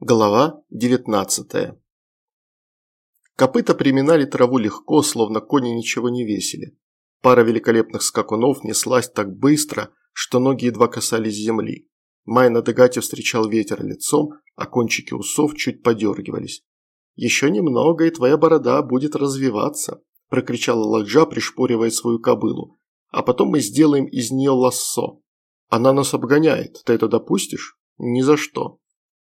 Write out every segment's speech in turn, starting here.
Глава 19 Копыта приминали траву легко, словно кони ничего не весили. Пара великолепных скакунов неслась так быстро, что ноги едва касались земли. Май на Дегате встречал ветер лицом, а кончики усов чуть подергивались. «Еще немного, и твоя борода будет развиваться», – прокричала Ладжа, пришпоривая свою кобылу. «А потом мы сделаем из нее лассо. Она нас обгоняет, ты это допустишь?» «Ни за что».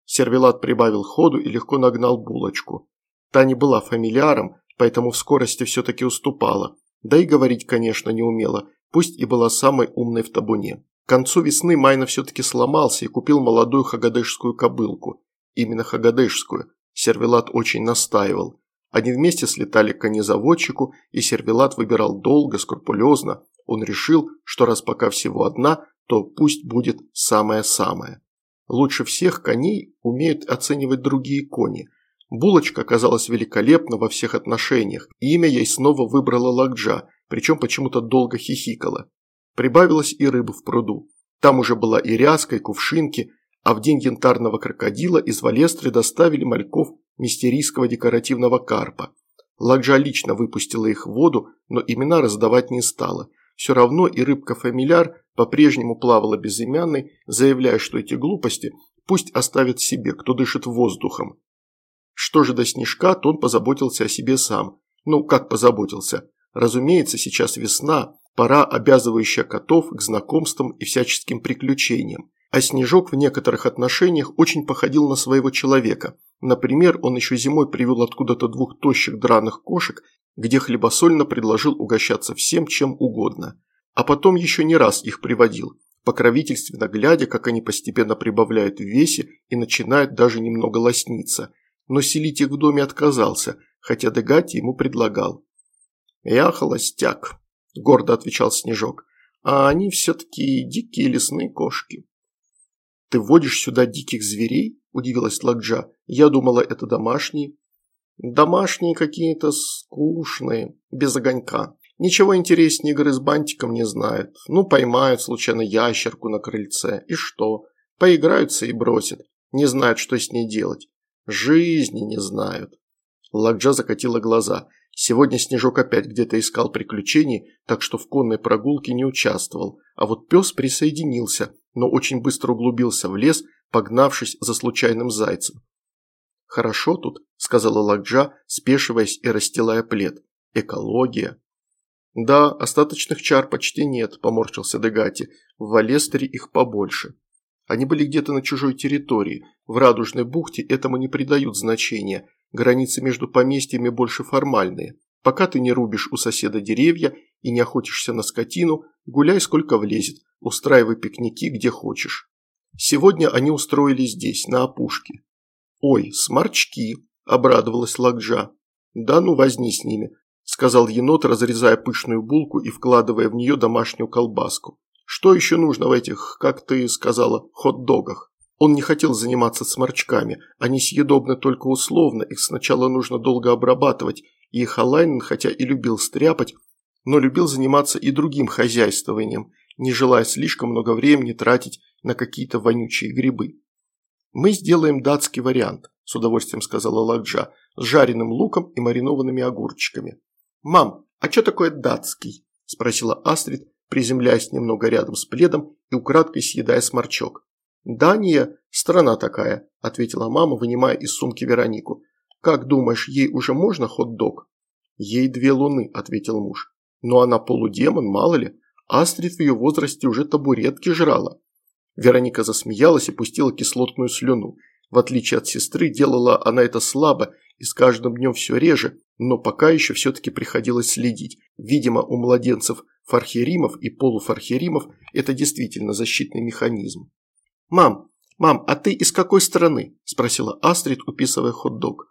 Сервелат прибавил ходу и легко нагнал булочку. Та не была фамильяром, поэтому в скорости все-таки уступала. Да и говорить, конечно, не умела, пусть и была самой умной в табуне. К концу весны Майна все-таки сломался и купил молодую хагадешскую кобылку. Именно хагадешскую. Сервелат очень настаивал. Они вместе слетали к конезаводчику, и Сервелат выбирал долго, скрупулезно. Он решил, что раз пока всего одна, то пусть будет самое-самое. Лучше всех коней умеют оценивать другие кони. Булочка оказалась великолепна во всех отношениях, и имя ей снова выбрала Лакджа, причем почему-то долго хихикала. Прибавилось и рыбы в пруду. Там уже была и ряска, и кувшинки, а в день янтарного крокодила из Валестры доставили мальков мистерийского декоративного карпа. Ладжа лично выпустила их в воду, но имена раздавать не стала. Все равно и рыбка-фамильяр по-прежнему плавала безымянной, заявляя, что эти глупости пусть оставят себе, кто дышит воздухом. Что же до Снежка, то он позаботился о себе сам. Ну, как позаботился? Разумеется, сейчас весна, пора, обязывающая котов к знакомствам и всяческим приключениям. А Снежок в некоторых отношениях очень походил на своего человека. Например, он еще зимой привел откуда-то двух тощих драных кошек, где хлебосольно предложил угощаться всем, чем угодно а потом еще не раз их приводил, покровительственно глядя, как они постепенно прибавляют в весе и начинают даже немного лосниться. Но селить их в доме отказался, хотя Дегати ему предлагал. «Я холостяк», – гордо отвечал Снежок, – «а они все-таки дикие лесные кошки». «Ты вводишь сюда диких зверей?» – удивилась Ладжа. «Я думала, это домашние». «Домашние какие-то скучные, без огонька», Ничего интереснее игры с бантиком не знают. Ну, поймают случайно ящерку на крыльце. И что? Поиграются и бросят. Не знают, что с ней делать. Жизни не знают. Лакджа закатила глаза. Сегодня Снежок опять где-то искал приключений, так что в конной прогулке не участвовал. А вот пес присоединился, но очень быстро углубился в лес, погнавшись за случайным зайцем. «Хорошо тут», – сказала Лакджа, спешиваясь и расстилая плед. «Экология». «Да, остаточных чар почти нет», – поморщился Дегати. «В Валестере их побольше». Они были где-то на чужой территории. В Радужной бухте этому не придают значения. Границы между поместьями больше формальные. Пока ты не рубишь у соседа деревья и не охотишься на скотину, гуляй сколько влезет, устраивай пикники где хочешь. Сегодня они устроили здесь, на опушке. «Ой, сморчки!» – обрадовалась Лакджа. «Да ну возни с ними, сказал енот, разрезая пышную булку и вкладывая в нее домашнюю колбаску. «Что еще нужно в этих, как ты сказала, хот-догах?» Он не хотел заниматься сморчками, они съедобны только условно, их сначала нужно долго обрабатывать, и Халайнен, хотя и любил стряпать, но любил заниматься и другим хозяйствованием, не желая слишком много времени тратить на какие-то вонючие грибы. «Мы сделаем датский вариант», – с удовольствием сказала Ладжа, – с жареным луком и маринованными огурчиками. «Мам, а что такое датский?» – спросила Астрид, приземляясь немного рядом с пледом и украдкой съедая сморчок. «Дания – страна такая», – ответила мама, вынимая из сумки Веронику. «Как думаешь, ей уже можно хот-дог?» «Ей две луны», – ответил муж. «Но она полудемон, мало ли. Астрид в ее возрасте уже табуретки жрала». Вероника засмеялась и пустила кислотную слюну. В отличие от сестры, делала она это слабо и с каждым днем все реже, но пока еще все-таки приходилось следить. Видимо, у младенцев фархеримов и полуфархеримов это действительно защитный механизм. «Мам, мам, а ты из какой страны?» – спросила Астрид, уписывая хот-дог.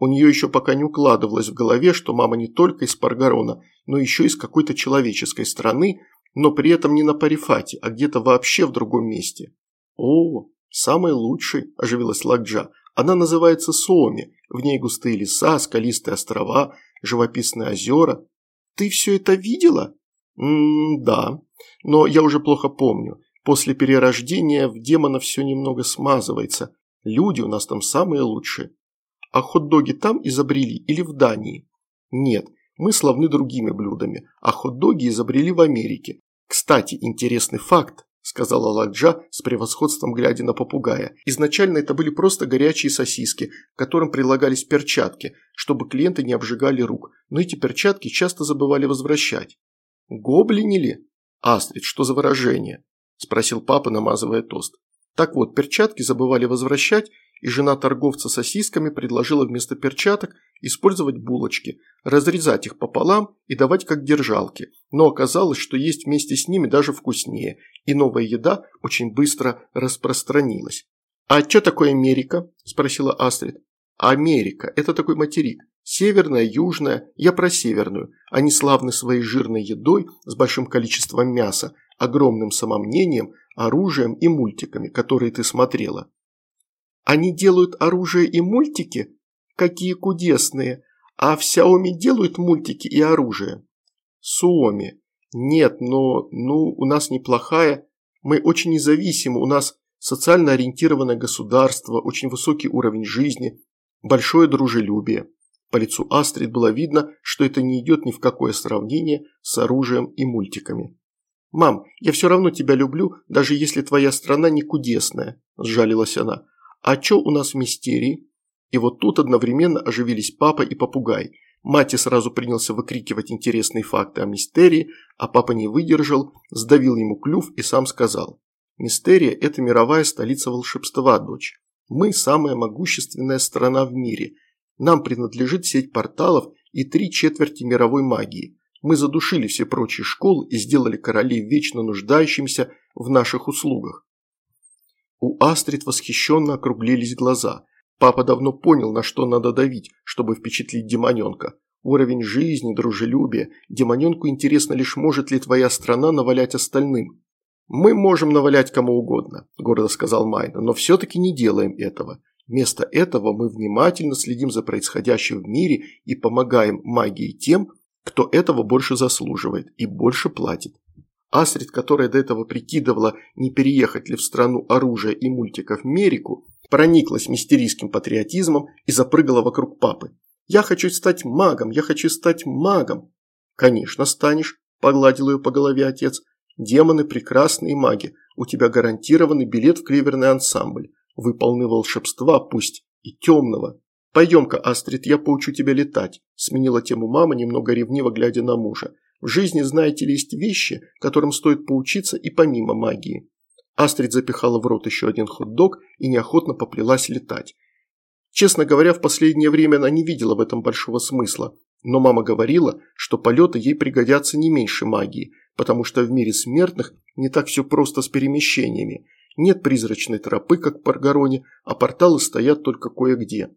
У нее еще пока не укладывалось в голове, что мама не только из Паргарона, но еще из какой-то человеческой страны, но при этом не на Парифате, а где-то вообще в другом месте. «О, самый лучший», – оживилась Ладжа. Она называется Суоми, в ней густые леса, скалистые острова, живописные озера. Ты все это видела? М да, но я уже плохо помню. После перерождения в демона все немного смазывается. Люди у нас там самые лучшие. А хот-доги там изобрели или в Дании? Нет, мы славны другими блюдами, а хот-доги изобрели в Америке. Кстати, интересный факт, сказала Ладжа с превосходством глядя на попугая. Изначально это были просто горячие сосиски, которым прилагались перчатки, чтобы клиенты не обжигали рук, но эти перчатки часто забывали возвращать. Гоблинили? Астрид, что за выражение? Спросил папа, намазывая тост. Так вот, перчатки забывали возвращать, и жена торговца сосисками предложила вместо перчаток использовать булочки, разрезать их пополам и давать как держалки, но оказалось, что есть вместе с ними даже вкуснее, и новая еда очень быстро распространилась. «А что такое Америка?» – спросила Астрид. «Америка – это такой материк. Северная, южная, я про северную. Они славны своей жирной едой с большим количеством мяса, огромным самомнением, оружием и мультиками, которые ты смотрела. Они делают оружие и мультики? Какие кудесные. А в Xiaomi делают мультики и оружие? Суоми. Нет, но, ну, у нас неплохая. Мы очень независимы, у нас социально ориентированное государство, очень высокий уровень жизни, большое дружелюбие. По лицу Астрид было видно, что это не идет ни в какое сравнение с оружием и мультиками. «Мам, я все равно тебя люблю, даже если твоя страна не кудесная», – сжалилась она. «А чё у нас в мистерии?» И вот тут одновременно оживились папа и попугай. Мати сразу принялся выкрикивать интересные факты о мистерии, а папа не выдержал, сдавил ему клюв и сам сказал. «Мистерия – это мировая столица волшебства, дочь. Мы – самая могущественная страна в мире. Нам принадлежит сеть порталов и три четверти мировой магии. Мы задушили все прочие школы и сделали королей вечно нуждающимся в наших услугах. У Астрид восхищенно округлились глаза. Папа давно понял, на что надо давить, чтобы впечатлить демоненка. Уровень жизни, дружелюбия. Демоненку интересно лишь, может ли твоя страна навалять остальным. «Мы можем навалять кому угодно», – гордо сказал Майна, – «но все-таки не делаем этого. Вместо этого мы внимательно следим за происходящим в мире и помогаем магии тем, кто этого больше заслуживает и больше платит. Астрид, которая до этого прикидывала, не переехать ли в страну оружия и мультиков Мерику, прониклась мистерийским патриотизмом и запрыгала вокруг папы. «Я хочу стать магом! Я хочу стать магом!» «Конечно станешь», – погладил ее по голове отец. «Демоны – прекрасные маги. У тебя гарантированный билет в криверный ансамбль. Вы полны волшебства, пусть и темного. Пойдем-ка, Астрид, я поучу тебя летать», – сменила тему мама, немного ревниво глядя на мужа. В жизни, знаете ли, есть вещи, которым стоит поучиться и помимо магии. Астрид запихала в рот еще один хот-дог и неохотно поплелась летать. Честно говоря, в последнее время она не видела в этом большого смысла, но мама говорила, что полеты ей пригодятся не меньше магии, потому что в мире смертных не так все просто с перемещениями. Нет призрачной тропы, как в Паргароне, а порталы стоят только кое-где.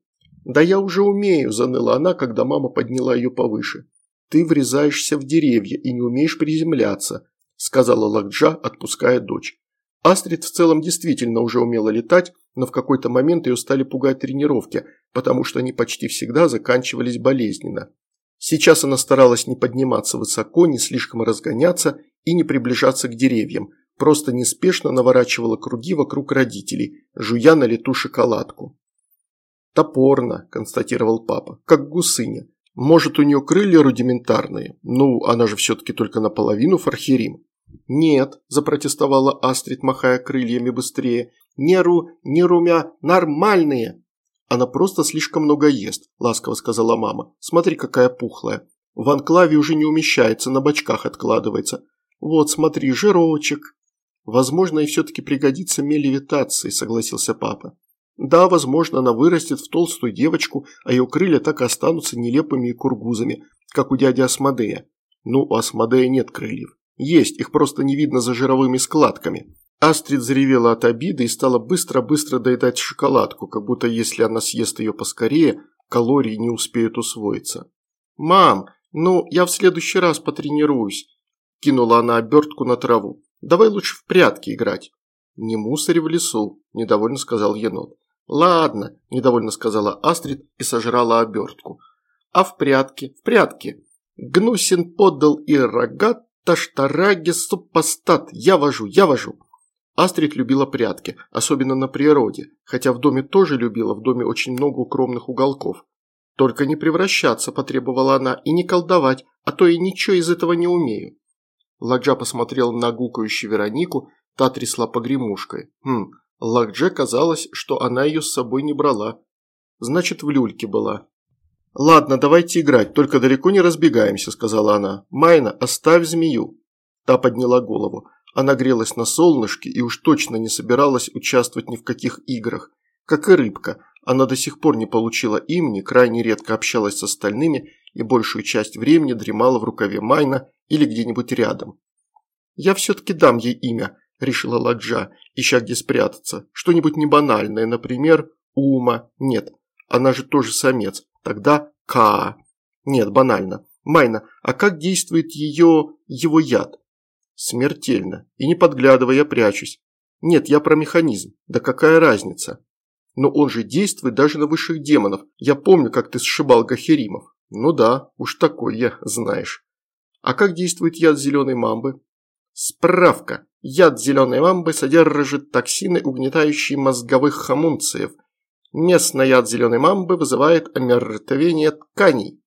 «Да я уже умею», – заныла она, когда мама подняла ее повыше. «Ты врезаешься в деревья и не умеешь приземляться», – сказала Лакджа, отпуская дочь. Астрид в целом действительно уже умела летать, но в какой-то момент ее стали пугать тренировки, потому что они почти всегда заканчивались болезненно. Сейчас она старалась не подниматься высоко, не слишком разгоняться и не приближаться к деревьям, просто неспешно наворачивала круги вокруг родителей, жуя на лету шоколадку. «Топорно», – констатировал папа, – «как гусыня. Может, у нее крылья рудиментарные? Ну, она же все-таки только наполовину фархерим. «Нет», – запротестовала Астрид, махая крыльями быстрее. «Неру, нерумя, нормальные!» «Она просто слишком много ест», – ласково сказала мама. «Смотри, какая пухлая. В анклаве уже не умещается, на бочках откладывается. Вот, смотри, жирочек». «Возможно, и все-таки пригодится мелевитации», – согласился папа. Да, возможно, она вырастет в толстую девочку, а ее крылья так и останутся нелепыми и кургузами, как у дяди Асмодея. Ну, у Асмодея нет крыльев. Есть, их просто не видно за жировыми складками. Астрид заревела от обиды и стала быстро-быстро доедать шоколадку, как будто если она съест ее поскорее, калории не успеют усвоиться. «Мам, ну, я в следующий раз потренируюсь», – кинула она обертку на траву. «Давай лучше в прятки играть». «Не мусорь в лесу», – недовольно сказал енот. «Ладно», – недовольно сказала Астрид и сожрала обертку. «А в прятки, в прятки. Гнусин подал и рогат, таштараги супостат. Я вожу, я вожу». Астрид любила прятки, особенно на природе, хотя в доме тоже любила, в доме очень много укромных уголков. Только не превращаться, потребовала она, и не колдовать, а то я ничего из этого не умею. Ладжа посмотрел на гукающую Веронику, та трясла погремушкой. Хм, Ладже казалось, что она ее с собой не брала. Значит, в люльке была. «Ладно, давайте играть, только далеко не разбегаемся», – сказала она. «Майна, оставь змею». Та подняла голову. Она грелась на солнышке и уж точно не собиралась участвовать ни в каких играх. Как и рыбка, она до сих пор не получила имени, крайне редко общалась с остальными и большую часть времени дремала в рукаве Майна или где-нибудь рядом. «Я все-таки дам ей имя», – решила Ладжа, ища где спрятаться. «Что-нибудь небанальное, например, Ума. Нет, она же тоже самец. Тогда Ка. Нет, банально. Майна, а как действует ее... его яд? Смертельно. И не подглядывая, я прячусь. Нет, я про механизм. Да какая разница? Но он же действует даже на высших демонов. Я помню, как ты сшибал Гахеримов. Ну да, уж такой я, знаешь. А как действует яд зеленой мамбы? Справка. Яд зеленой мамбы содержит токсины, угнетающие мозговых хомунциев. Местный яд зеленой мамбы вызывает омертвение тканей.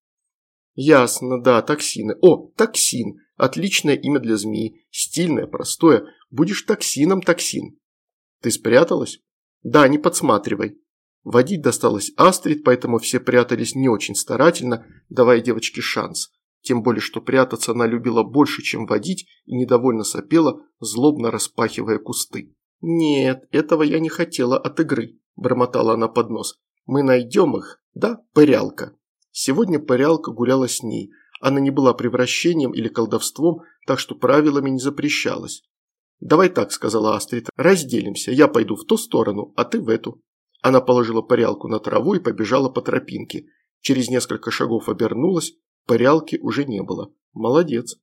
Ясно, да, токсины. О, токсин. Отличное имя для змеи. Стильное, простое. Будешь токсином, токсин. Ты спряталась? Да, не подсматривай. Водить досталось Астрид, поэтому все прятались не очень старательно, давая девочке шанс. Тем более, что прятаться она любила больше, чем водить, и недовольно сопела, злобно распахивая кусты. «Нет, этого я не хотела от игры», – бормотала она под нос. «Мы найдем их, да, пырялка?» Сегодня пырялка гуляла с ней. Она не была превращением или колдовством, так что правилами не запрещалась. «Давай так», – сказала Астрид, – «разделимся. Я пойду в ту сторону, а ты в эту». Она положила парялку на траву и побежала по тропинке. Через несколько шагов обернулась, парялки уже не было. Молодец.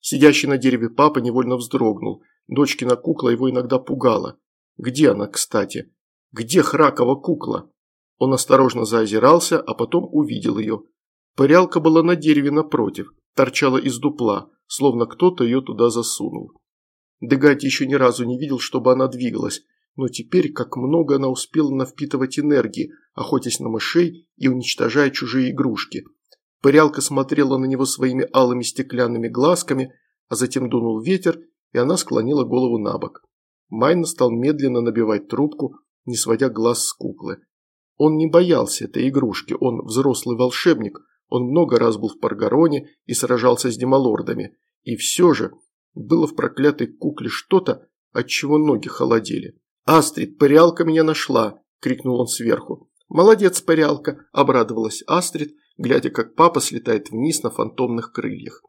Сидящий на дереве папа невольно вздрогнул. Дочкина кукла его иногда пугала. Где она, кстати? Где Хракова кукла? Он осторожно заозирался, а потом увидел ее. Парялка была на дереве напротив, торчала из дупла, словно кто-то ее туда засунул. Дегати еще ни разу не видел, чтобы она двигалась, но теперь как много она успела навпитывать энергии, охотясь на мышей и уничтожая чужие игрушки. Пырялка смотрела на него своими алыми стеклянными глазками, а затем дунул ветер, и она склонила голову на бок. Майна стал медленно набивать трубку, не сводя глаз с куклы. Он не боялся этой игрушки, он взрослый волшебник, он много раз был в Паргароне и сражался с демалордами, и все же было в проклятой кукле что-то, от чего ноги холодели. «Астрид, парялка меня нашла!» – крикнул он сверху. «Молодец, парялка!» – обрадовалась Астрид, глядя, как папа слетает вниз на фантомных крыльях.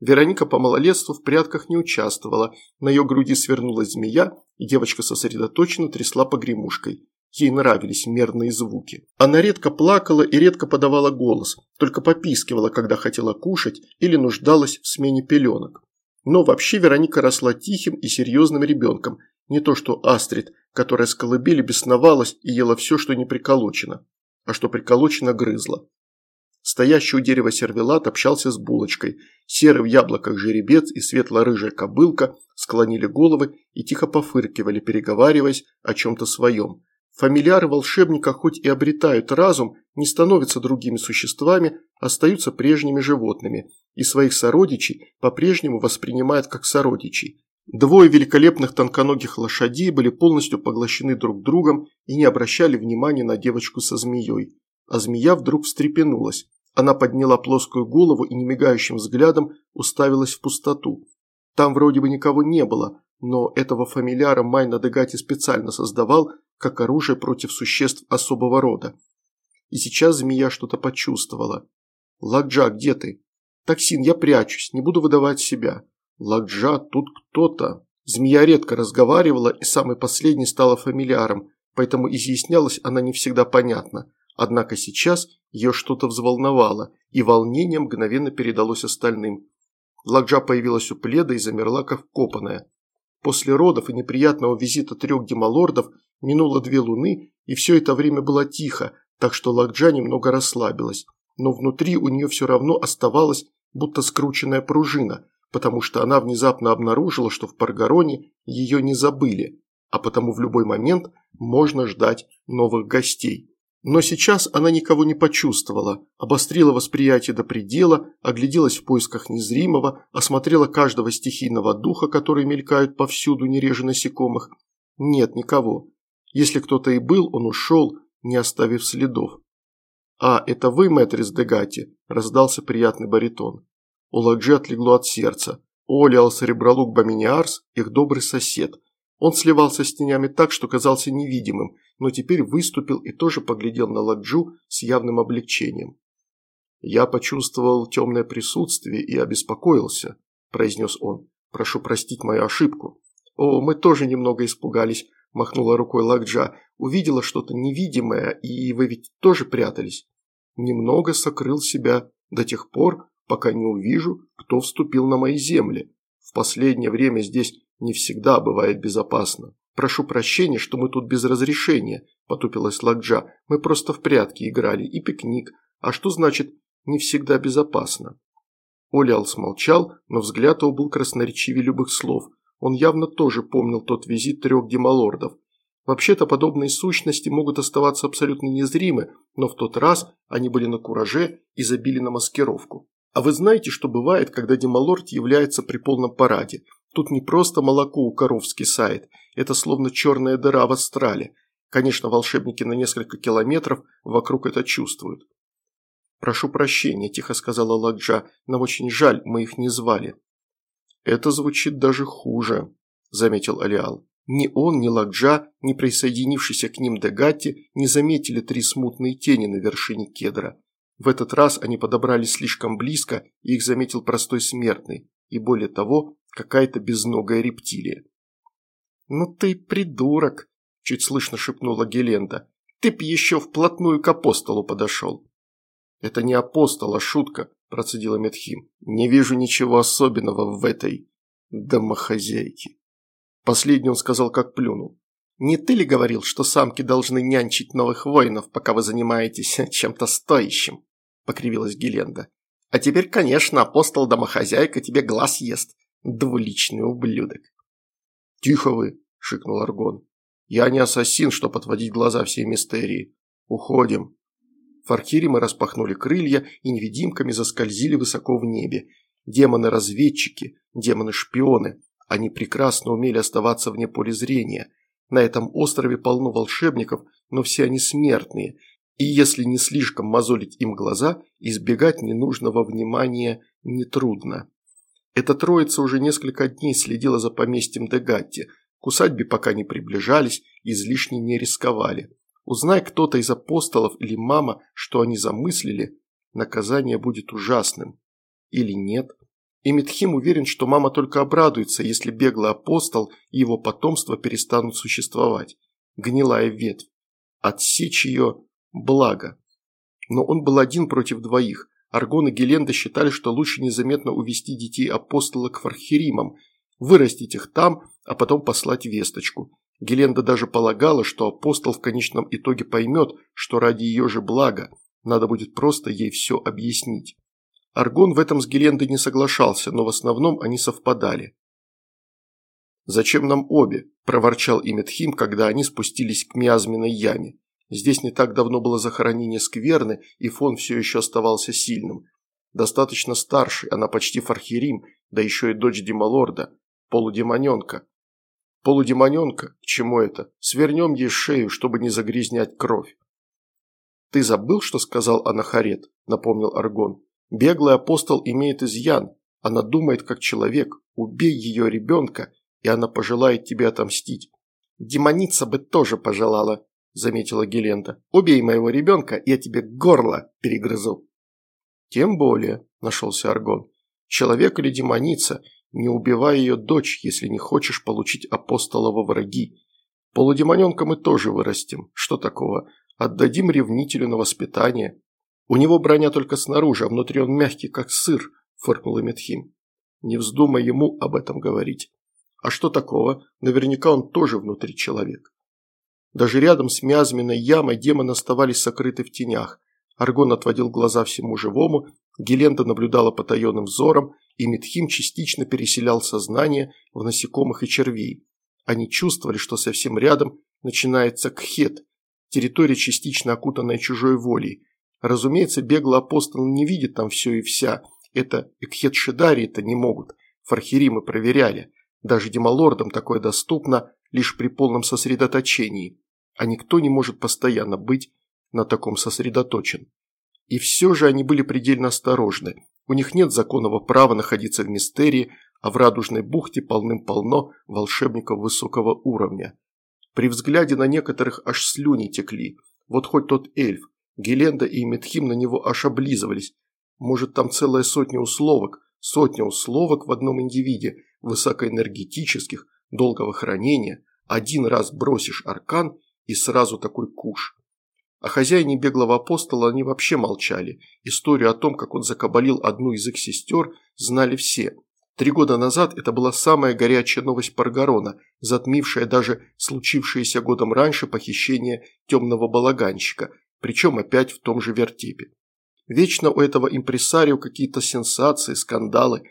Вероника по малолетству в прятках не участвовала, на ее груди свернулась змея, и девочка сосредоточенно трясла погремушкой. Ей нравились мерные звуки. Она редко плакала и редко подавала голос, только попискивала, когда хотела кушать или нуждалась в смене пеленок. Но вообще Вероника росла тихим и серьезным ребенком, не то что Астрид, которая с колыбели бесновалась и ела все, что не приколочено, а что приколочено грызла. Стоящий у дерева сервелат общался с булочкой. Серый в яблоках жеребец и светло-рыжая кобылка склонили головы и тихо пофыркивали, переговариваясь о чем-то своем. Фамильяры волшебника хоть и обретают разум, не становятся другими существами, остаются прежними животными, и своих сородичей по-прежнему воспринимают как сородичей. Двое великолепных тонконогих лошадей были полностью поглощены друг другом и не обращали внимания на девочку со змеей. А змея вдруг встрепенулась. Она подняла плоскую голову и немигающим взглядом уставилась в пустоту. Там вроде бы никого не было, но этого фамильяра Майна Дегати специально создавал как оружие против существ особого рода. И сейчас змея что-то почувствовала. «Ладжа, где ты?» «Токсин, я прячусь, не буду выдавать себя». «Ладжа, тут кто-то». Змея редко разговаривала и самый последний стала фамильяром, поэтому изъяснялась она не всегда понятно. Однако сейчас ее что-то взволновало, и волнение мгновенно передалось остальным. Ладжа появилась у пледа и замерла как копаная. После родов и неприятного визита трех демалордов минуло две луны, и все это время было тихо, так что Лакджа немного расслабилась. Но внутри у нее все равно оставалась будто скрученная пружина, потому что она внезапно обнаружила, что в Паргароне ее не забыли, а потому в любой момент можно ждать новых гостей. Но сейчас она никого не почувствовала, обострила восприятие до предела, огляделась в поисках незримого, осмотрела каждого стихийного духа, которые мелькают повсюду, не реже насекомых. Нет никого. Если кто-то и был, он ушел, не оставив следов. «А, это вы, мэтрис Дегати?» – раздался приятный баритон. У Ладжи отлегло от сердца. Олиал Серебролук Баминиарс – их добрый сосед. Он сливался с тенями так, что казался невидимым, но теперь выступил и тоже поглядел на Ладжу с явным облегчением. «Я почувствовал темное присутствие и обеспокоился», – произнес он. «Прошу простить мою ошибку». «О, мы тоже немного испугались», – махнула рукой Лакджа. «Увидела что-то невидимое, и вы ведь тоже прятались». «Немного сокрыл себя до тех пор, пока не увижу, кто вступил на мои земли. В последнее время здесь не всегда бывает безопасно». «Прошу прощения, что мы тут без разрешения», – потупилась Лакджа. «Мы просто в прятки играли и пикник. А что значит «не всегда безопасно»?» Олиал смолчал, но взгляд его был красноречивее любых слов. Он явно тоже помнил тот визит трех демалордов. Вообще-то подобные сущности могут оставаться абсолютно незримы, но в тот раз они были на кураже и забили на маскировку. А вы знаете, что бывает, когда демалорд является при полном параде? Тут не просто молоко у коров скисает, это словно черная дыра в астрале. Конечно, волшебники на несколько километров вокруг это чувствуют. «Прошу прощения», – тихо сказала Ладжа, – «нам очень жаль, мы их не звали». «Это звучит даже хуже», – заметил Алиал. Ни он, ни Ладжа, ни присоединившийся к ним Дегатти не заметили три смутные тени на вершине кедра. В этот раз они подобрались слишком близко, и их заметил простой смертный, и более того, какая-то безногая рептилия. «Ну ты придурок!» – чуть слышно шепнула Геленда. «Ты б еще вплотную к апостолу подошел!» «Это не апостол, а шутка», – процедила Медхим. «Не вижу ничего особенного в этой домохозяйке». Последний он сказал, как плюнул. «Не ты ли говорил, что самки должны нянчить новых воинов, пока вы занимаетесь чем-то стоящим?» – покривилась Геленда. «А теперь, конечно, апостол-домохозяйка тебе глаз ест, двуличный ублюдок». «Тихо вы!» – шикнул Аргон. «Я не ассасин, чтоб отводить глаза всей мистерии. Уходим!» Фаркиримы распахнули крылья и невидимками заскользили высоко в небе. Демоны-разведчики, демоны-шпионы. Они прекрасно умели оставаться вне поля зрения. На этом острове полно волшебников, но все они смертные. И если не слишком мозолить им глаза, избегать ненужного внимания нетрудно. Эта троица уже несколько дней следила за поместьем Дегатти. К усадьбе пока не приближались, излишне не рисковали. Узнай кто-то из апостолов или мама, что они замыслили, наказание будет ужасным. Или нет? И Митхим уверен, что мама только обрадуется, если беглый апостол и его потомство перестанут существовать. Гнилая ветвь. Отсечь ее – благо. Но он был один против двоих. Аргон и Геленда считали, что лучше незаметно увести детей апостола к фархеримам, вырастить их там, а потом послать весточку. Геленда даже полагала, что апостол в конечном итоге поймет, что ради ее же блага надо будет просто ей все объяснить. Аргон в этом с Гелендой не соглашался, но в основном они совпадали. «Зачем нам обе?» – проворчал Иметхим, когда они спустились к миазменной яме. Здесь не так давно было захоронение скверны, и фон все еще оставался сильным. Достаточно старший, она почти фархерим, да еще и дочь демалорда, полудемоненка. Полудемоненка? К чему это? Свернем ей шею, чтобы не загрязнять кровь. «Ты забыл, что сказал Анахарет?» – напомнил Аргон. «Беглый апостол имеет изъян. Она думает, как человек. Убей ее ребенка, и она пожелает тебе отомстить». «Демоница бы тоже пожелала», заметила Геленда. «Убей моего ребенка, я тебе горло перегрызу». «Тем более», – нашелся Аргон. «Человек или демоница, не убивай ее дочь, если не хочешь получить апостолова враги. Полудемоненка мы тоже вырастим. Что такого? Отдадим ревнителю на воспитание. У него броня только снаружи, а внутри он мягкий, как сыр», – фыркнул Метхим. «Не вздумай ему об этом говорить. А что такого? Наверняка он тоже внутри человек». Даже рядом с миазменной ямой демоны оставались сокрыты в тенях. Аргон отводил глаза всему живому, Геленда наблюдала потаенным взором, и Митхим частично переселял сознание в насекомых и червей. Они чувствовали, что совсем рядом начинается Кхет, территория, частично окутанная чужой волей. Разумеется, беглый апостол не видит там все и вся. Это Экхет-Шидари-то не могут. Фархиримы проверяли. Даже демалордам такое доступно лишь при полном сосредоточении. А никто не может постоянно быть на таком сосредоточен. И все же они были предельно осторожны. У них нет законного права находиться в мистерии, а в Радужной бухте полным-полно волшебников высокого уровня. При взгляде на некоторых аж слюни текли. Вот хоть тот эльф, Геленда и Метхим на него аж облизывались. Может, там целая сотня условок, сотня условок в одном индивиде, высокоэнергетических, долгого хранения. Один раз бросишь аркан и сразу такой куш. О хозяине беглого апостола они вообще молчали. Историю о том, как он закабалил одну из их сестер, знали все. Три года назад это была самая горячая новость Паргарона, затмившая даже случившееся годом раньше похищение темного балаганщика, причем опять в том же вертепе. Вечно у этого импресарио какие-то сенсации, скандалы.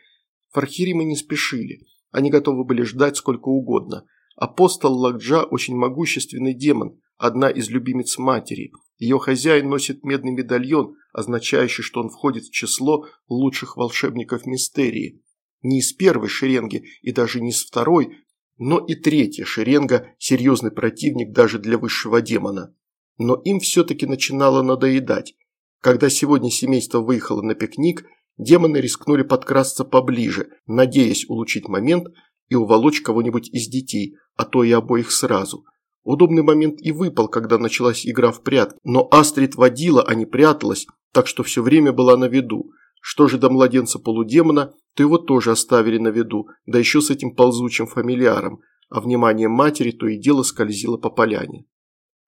Фархиримы не спешили. Они готовы были ждать сколько угодно. Апостол Лакджа очень могущественный демон, одна из любимец матери. Ее хозяин носит медный медальон, означающий, что он входит в число лучших волшебников мистерии. Не из первой шеренги и даже не из второй, но и третья шеренга – серьезный противник даже для высшего демона. Но им все-таки начинало надоедать. Когда сегодня семейство выехало на пикник, демоны рискнули подкрасться поближе, надеясь улучшить момент и уволочь кого-нибудь из детей, а то и обоих сразу – Удобный момент и выпал, когда началась игра в прятки, но Астрид водила, а не пряталась, так что все время была на виду. Что же до младенца-полудемона, то его тоже оставили на виду, да еще с этим ползучим фамильяром, а внимание матери то и дело скользило по поляне.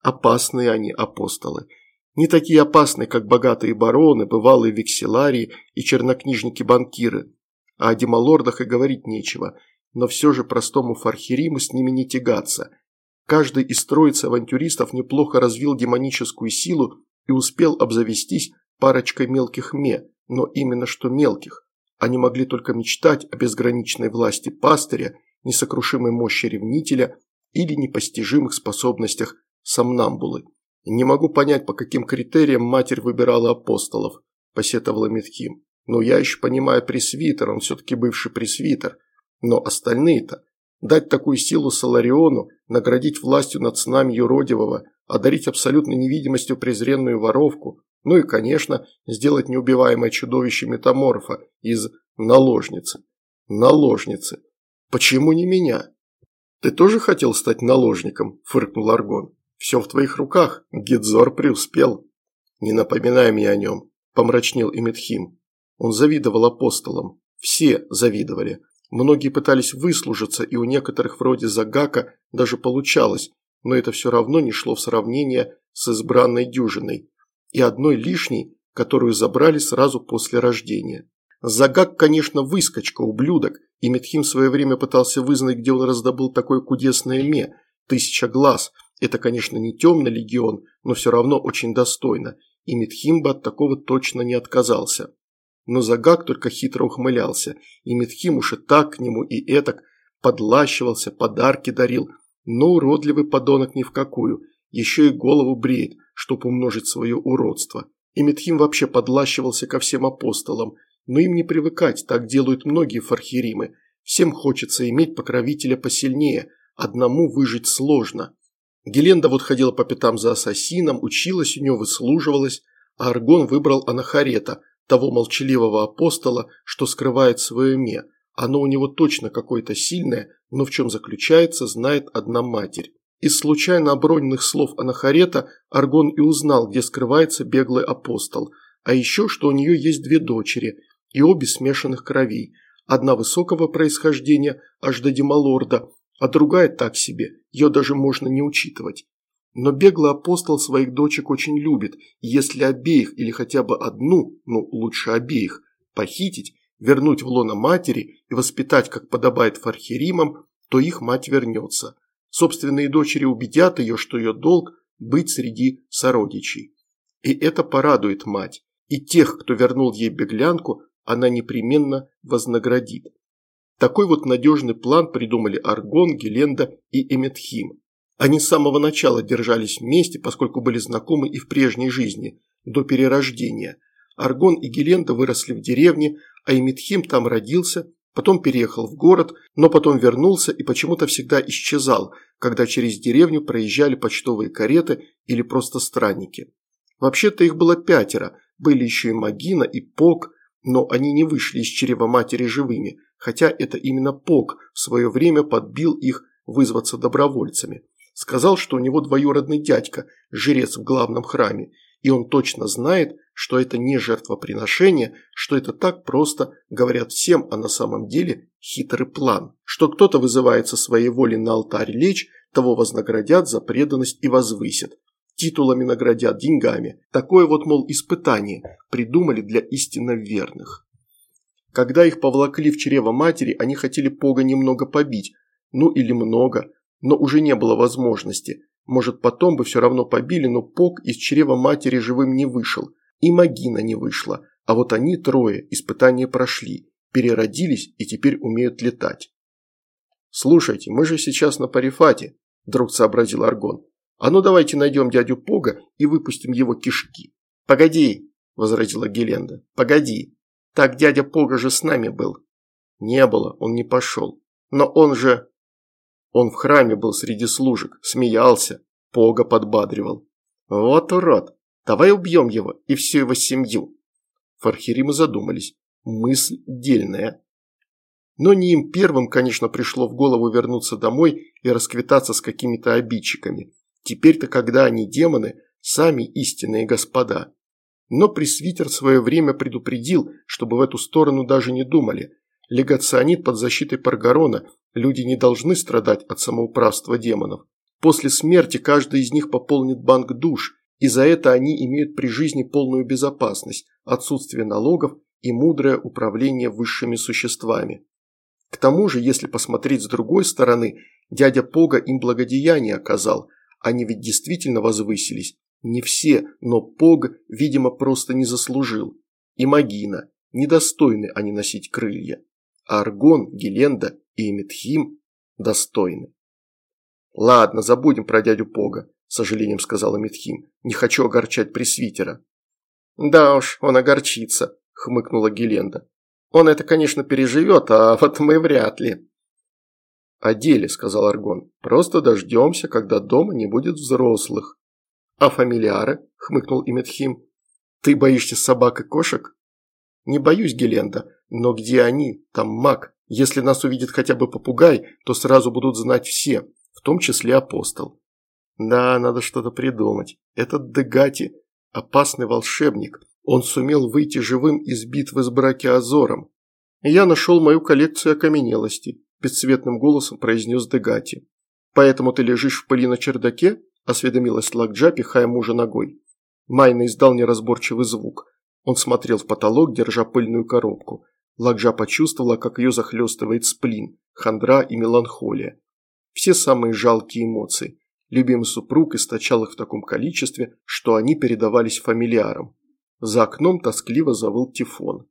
Опасные они, апостолы. Не такие опасные, как богатые бароны, бывалые векселарии и чернокнижники-банкиры. А о демалордах и говорить нечего, но все же простому фархириму с ними не тягаться – Каждый из троицы авантюристов неплохо развил демоническую силу и успел обзавестись парочкой мелких ме, но именно что мелких. Они могли только мечтать о безграничной власти пастыря, несокрушимой мощи ревнителя или непостижимых способностях сомнамбулы. «Не могу понять, по каким критериям матерь выбирала апостолов», – посетовала Митхим. «Но я еще понимаю пресвитер, он все-таки бывший пресвитер. Но остальные-то, Дать такую силу Солариону, наградить властью над снами юродивого, одарить абсолютной невидимостью презренную воровку, ну и, конечно, сделать неубиваемое чудовище метаморфа из наложницы. Наложницы. Почему не меня? Ты тоже хотел стать наложником? Фыркнул Аргон. Все в твоих руках. Гидзор преуспел. Не напоминай мне о нем, помрачнел Имитхим. Он завидовал апостолам. Все завидовали. Многие пытались выслужиться, и у некоторых вроде Загака даже получалось, но это все равно не шло в сравнение с избранной дюжиной. И одной лишней, которую забрали сразу после рождения. Загак, конечно, выскочка, ублюдок, и Метхим в свое время пытался вызнать, где он раздобыл такое кудесное ме, тысяча глаз. Это, конечно, не темный легион, но все равно очень достойно, и Метхим бы от такого точно не отказался. Но Загак только хитро ухмылялся, и Митхим уж и так к нему и этак подлащивался, подарки дарил. Но уродливый подонок ни в какую, еще и голову бреет, чтоб умножить свое уродство. И Митхим вообще подлащивался ко всем апостолам, но им не привыкать, так делают многие фархиримы. Всем хочется иметь покровителя посильнее, одному выжить сложно. Геленда вот ходила по пятам за ассасином, училась у него, выслуживалась, а Аргон выбрал Анахарета, того молчаливого апостола, что скрывает свое ме. Оно у него точно какое-то сильное, но в чем заключается, знает одна матерь. Из случайно оброненных слов Анахарета Аргон и узнал, где скрывается беглый апостол. А еще, что у нее есть две дочери, и обе смешанных кровей. Одна высокого происхождения, аж до Демалорда, а другая так себе, ее даже можно не учитывать. Но беглый апостол своих дочек очень любит, и если обеих или хотя бы одну, ну лучше обеих, похитить, вернуть в лоно матери и воспитать, как подобает фархеримам, то их мать вернется. Собственные дочери убедят ее, что ее долг – быть среди сородичей. И это порадует мать. И тех, кто вернул ей беглянку, она непременно вознаградит. Такой вот надежный план придумали Аргон, Геленда и Эметхим. Они с самого начала держались вместе, поскольку были знакомы и в прежней жизни, до перерождения. Аргон и Геленда выросли в деревне, а Эметхим там родился, потом переехал в город, но потом вернулся и почему-то всегда исчезал, когда через деревню проезжали почтовые кареты или просто странники. Вообще-то их было пятеро, были еще и Магина, и Пок, но они не вышли из чрева матери живыми, хотя это именно Пок в свое время подбил их вызваться добровольцами. Сказал, что у него двоюродный дядька, жрец в главном храме, и он точно знает, что это не жертвоприношение, что это так просто говорят всем, а на самом деле хитрый план. Что кто-то вызывается своей воли на алтарь лечь, того вознаградят за преданность и возвысят титулами наградят, деньгами. Такое вот, мол, испытание придумали для истинно верных. Когда их повлакли в чрево матери, они хотели Пога немного побить, ну или много, но уже не было возможности. Может, потом бы все равно побили, но Пог из чрева матери живым не вышел. И Магина не вышла, а вот они трое испытания прошли, переродились и теперь умеют летать. «Слушайте, мы же сейчас на Парифате», – вдруг сообразил Аргон. «А ну давайте найдем дядю Пога и выпустим его кишки». «Погоди», – возразила Геленда, – «погоди. Так дядя Пога же с нами был». «Не было, он не пошел. Но он же...» Он в храме был среди служек, смеялся, Пога подбадривал. «Вот урод! Давай убьем его и всю его семью!» Фархиримы задумались. Мысль дельная. Но не им первым, конечно, пришло в голову вернуться домой и расквитаться с какими-то обидчиками. Теперь-то, когда они демоны, сами истинные господа. Но пресвитер в свое время предупредил, чтобы в эту сторону даже не думали. Легационит под защитой Паргарона, люди не должны страдать от самоуправства демонов. После смерти каждый из них пополнит банк душ, и за это они имеют при жизни полную безопасность, отсутствие налогов и мудрое управление высшими существами. К тому же, если посмотреть с другой стороны, дядя Пога им благодеяние оказал – они ведь действительно возвысились. Не все, но Пог, видимо, просто не заслужил. И Магина. Недостойны они носить крылья. Аргон, Геленда и Эмитхим достойны. «Ладно, забудем про дядю Пога», – с сожалением сказала Эмитхим. «Не хочу огорчать пресвитера». «Да уж, он огорчится», – хмыкнула Геленда. «Он это, конечно, переживет, а вот мы вряд ли». «О деле», – сказал Аргон. «Просто дождемся, когда дома не будет взрослых». «А фамилиары?» – хмыкнул Иметхим. «Ты боишься собак и кошек?» «Не боюсь, Геленда, но где они? Там маг. Если нас увидит хотя бы попугай, то сразу будут знать все, в том числе апостол». «Да, надо что-то придумать. Этот Дегати – опасный волшебник. Он сумел выйти живым из битвы с Бракиазором. Я нашел мою коллекцию окаменелостей бесцветным голосом произнес Дегати. «Поэтому ты лежишь в пыли на чердаке?» – осведомилась Лакджа, пихая мужа ногой. Майна издал неразборчивый звук. Он смотрел в потолок, держа пыльную коробку. Лакджа почувствовала, как ее захлестывает сплин, хандра и меланхолия. Все самые жалкие эмоции. Любимый супруг источал их в таком количестве, что они передавались фамильярам. За окном тоскливо завыл Тифон.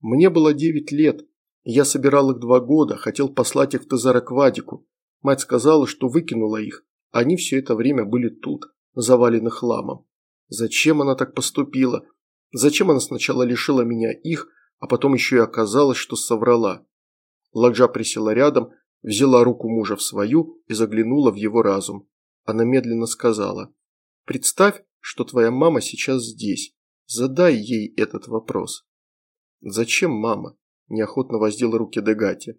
Мне было девять лет, я собирал их два года, хотел послать их в Тазараквадику. Мать сказала, что выкинула их. Они все это время были тут, завалены хламом. Зачем она так поступила? Зачем она сначала лишила меня их, а потом еще и оказалось, что соврала? Ладжа присела рядом, взяла руку мужа в свою и заглянула в его разум. Она медленно сказала, «Представь, что твоя мама сейчас здесь. Задай ей этот вопрос». «Зачем мама?» неохотно воздел руки Дегати.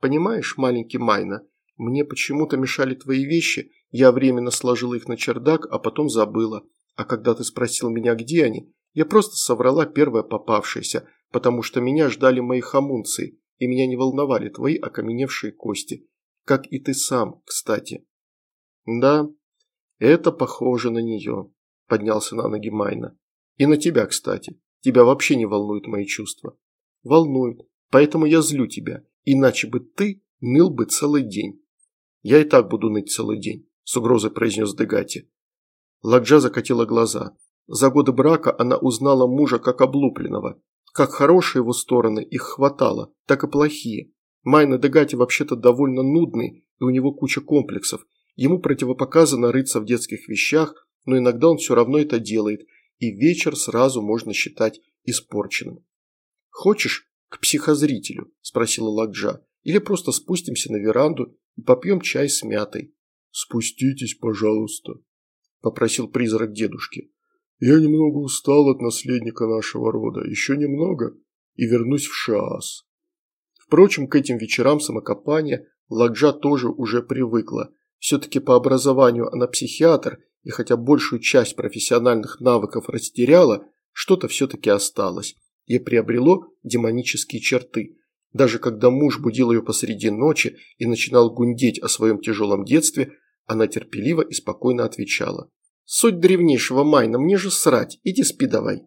«Понимаешь, маленький Майна, мне почему-то мешали твои вещи, я временно сложила их на чердак, а потом забыла. А когда ты спросил меня, где они, я просто соврала первое попавшееся, потому что меня ждали мои хамунции, и меня не волновали твои окаменевшие кости. Как и ты сам, кстати». «Да, это похоже на нее», – поднялся на ноги Майна. «И на тебя, кстати. Тебя вообще не волнуют мои чувства волнует, поэтому я злю тебя, иначе бы ты ныл бы целый день». «Я и так буду ныть целый день», – с угрозой произнес Дегати. Ладжа закатила глаза. За годы брака она узнала мужа как облупленного. Как хорошие его стороны, их хватало, так и плохие. Майна Дегати вообще-то довольно нудный, и у него куча комплексов. Ему противопоказано рыться в детских вещах, но иногда он все равно это делает, и вечер сразу можно считать испорченным. «Хочешь к психозрителю?» – спросила Ладжа. «Или просто спустимся на веранду и попьем чай с мятой?» «Спуститесь, пожалуйста», – попросил призрак дедушки. «Я немного устал от наследника нашего рода, еще немного и вернусь в Шаас». Впрочем, к этим вечерам самокопания Ладжа тоже уже привыкла. Все-таки по образованию она психиатр, и хотя большую часть профессиональных навыков растеряла, что-то все-таки осталось и приобрело демонические черты. Даже когда муж будил ее посреди ночи и начинал гундеть о своем тяжелом детстве, она терпеливо и спокойно отвечала. «Суть древнейшего Майна, мне же срать, иди спи давай».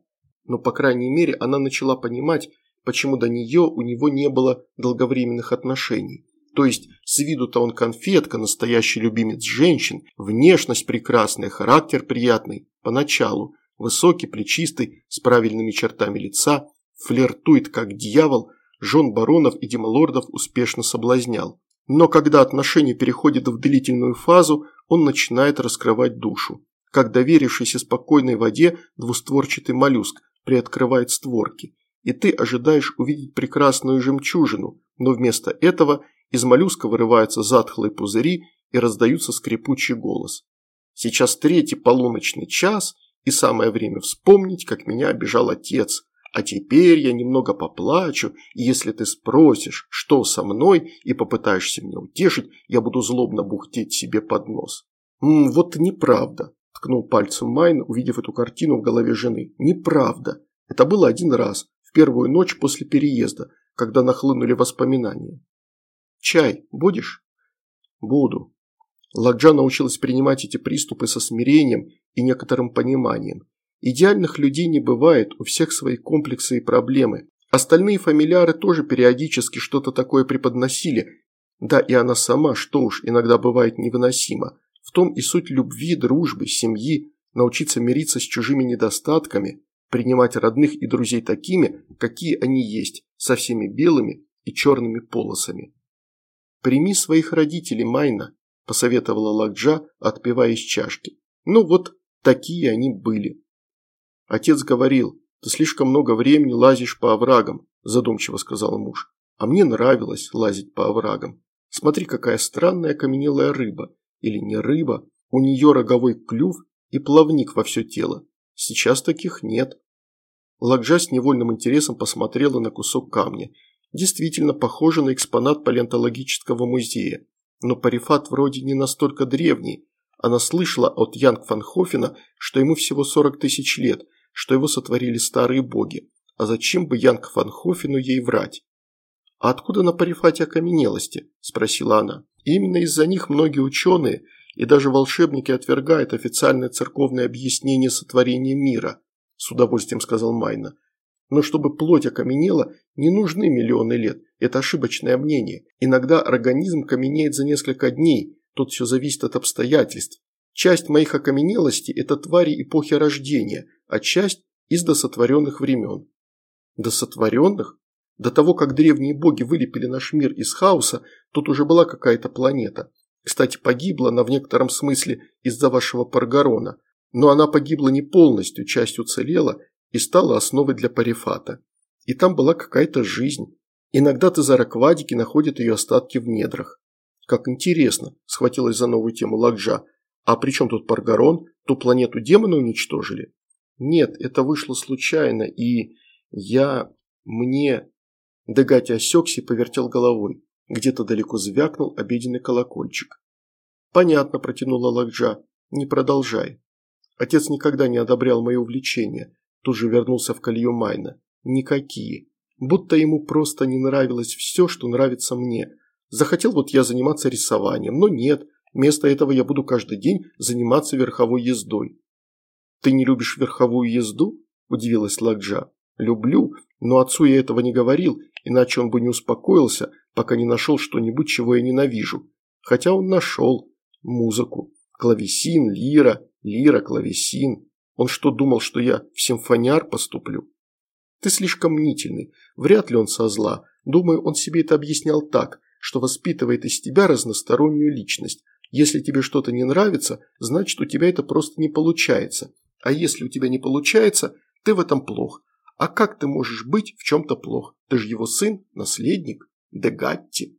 Но, по крайней мере, она начала понимать, почему до нее у него не было долговременных отношений. То есть с виду-то он конфетка, настоящий любимец женщин, внешность прекрасная, характер приятный, поначалу, высокий, плечистый, с правильными чертами лица, флиртует как дьявол, жен баронов и демолордов успешно соблазнял. Но когда отношения переходят в длительную фазу, он начинает раскрывать душу. Как доверившийся спокойной воде двустворчатый моллюск приоткрывает створки. И ты ожидаешь увидеть прекрасную жемчужину, но вместо этого из моллюска вырываются затхлые пузыри и раздаются скрипучий голос. Сейчас третий полуночный час, и самое время вспомнить, как меня обижал отец. А теперь я немного поплачу, и если ты спросишь, что со мной, и попытаешься меня утешить, я буду злобно бухтеть себе под нос. «М, «Вот неправда», – ткнул пальцем Майн, увидев эту картину в голове жены. «Неправда. Это было один раз, в первую ночь после переезда, когда нахлынули воспоминания. Чай будешь?» «Буду». Ладжа научилась принимать эти приступы со смирением и некоторым пониманием. Идеальных людей не бывает, у всех свои комплексы и проблемы. Остальные фамильяры тоже периодически что-то такое преподносили. Да и она сама, что уж, иногда бывает невыносимо. В том и суть любви, дружбы, семьи, научиться мириться с чужими недостатками, принимать родных и друзей такими, какие они есть, со всеми белыми и черными полосами. «Прими своих родителей, Майна», – посоветовала Лакджа, отпивая из чашки. «Ну вот, такие они были». Отец говорил, «Ты слишком много времени лазишь по оврагам», – задумчиво сказал муж. «А мне нравилось лазить по оврагам. Смотри, какая странная окаменелая рыба. Или не рыба, у нее роговой клюв и плавник во все тело. Сейчас таких нет». Лакджа с невольным интересом посмотрела на кусок камня – действительно похожа на экспонат палеонтологического музея. Но парифат вроде не настолько древний. Она слышала от Янг Фанхофена, что ему всего 40 тысяч лет, что его сотворили старые боги. А зачем бы Янг Фанхофену ей врать? «А откуда на парифате окаменелости?» – спросила она. Именно из-за них многие ученые и даже волшебники отвергают официальное церковное объяснение сотворения мира, с удовольствием сказал Майна. Но чтобы плоть окаменела, не нужны миллионы лет. Это ошибочное мнение. Иногда организм каменеет за несколько дней. Тут все зависит от обстоятельств. Часть моих окаменелостей – это твари эпохи рождения, а часть – из досотворенных времен. Досотворенных? До того, как древние боги вылепили наш мир из хаоса, тут уже была какая-то планета. Кстати, погибла она в некотором смысле из-за вашего Паргарона. Но она погибла не полностью, часть уцелела и стала основой для парифата. И там была какая-то жизнь. Иногда Тезараквадики находят ее остатки в недрах. Как интересно, схватилась за новую тему Ладжа. А при чем тут Паргарон? Ту планету демона уничтожили? Нет, это вышло случайно, и я... мне... Дегати осекся и повертел головой. Где-то далеко звякнул обеденный колокольчик. «Понятно», – протянула Ладжа. «Не продолжай. Отец никогда не одобрял мои увлечения. Тут же вернулся в колью Майна. Никакие. Будто ему просто не нравилось все, что нравится мне. Захотел вот я заниматься рисованием, но нет. Вместо этого я буду каждый день заниматься верховой ездой. «Ты не любишь верховую езду?» – удивилась Ладжа. «Люблю, но отцу я этого не говорил, иначе он бы не успокоился, пока не нашел что-нибудь, чего я ненавижу. Хотя он нашел. Музыку. Клавесин, лира, лира, клавесин. Он что, думал, что я в симфониар поступлю? Ты слишком мнительный. Вряд ли он со зла. Думаю, он себе это объяснял так, что воспитывает из тебя разностороннюю личность. Если тебе что-то не нравится, значит у тебя это просто не получается. А если у тебя не получается, ты в этом плох. А как ты можешь быть в чем-то плох? Ты же его сын, наследник, Дегатти.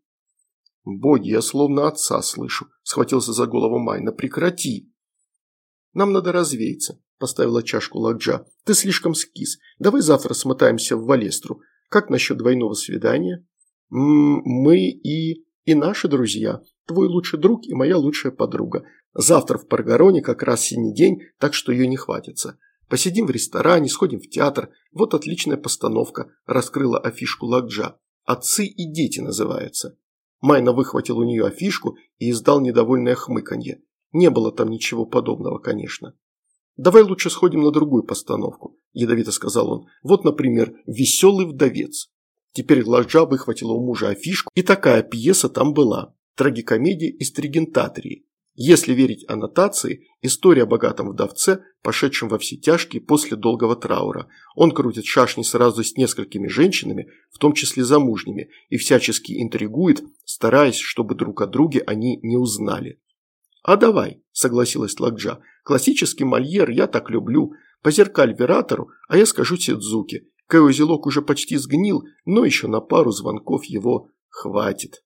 Боги, я словно отца слышу, схватился за голову Майна. Прекрати. Нам надо развеяться, поставила чашку Ладжа. Ты слишком скис. Давай завтра смотаемся в Валестру. Как насчет двойного свидания? М -м, мы и... и наши друзья. Твой лучший друг и моя лучшая подруга. Завтра в Паргароне как раз синий день, так что ее не хватится. Посидим в ресторане, сходим в театр. Вот отличная постановка, раскрыла афишку Ладжа. «Отцы и дети» называется. Майна выхватил у нее афишку и издал недовольное хмыканье. Не было там ничего подобного, конечно. «Давай лучше сходим на другую постановку», – ядовито сказал он. «Вот, например, «Веселый вдовец». Теперь Ладжа выхватила у мужа афишку, и такая пьеса там была. Трагикомедия из Тригентатрии. Если верить аннотации, история о богатом вдовце, пошедшем во все тяжкие после долгого траура. Он крутит шашни сразу с несколькими женщинами, в том числе замужними, и всячески интригует, стараясь, чтобы друг о друге они не узнали. «А давай», – согласилась Ладжа, – «классический мольер я так люблю. Позеркаль Вератору, а я скажу Сидзуки. Кэозелок уже почти сгнил, но еще на пару звонков его хватит».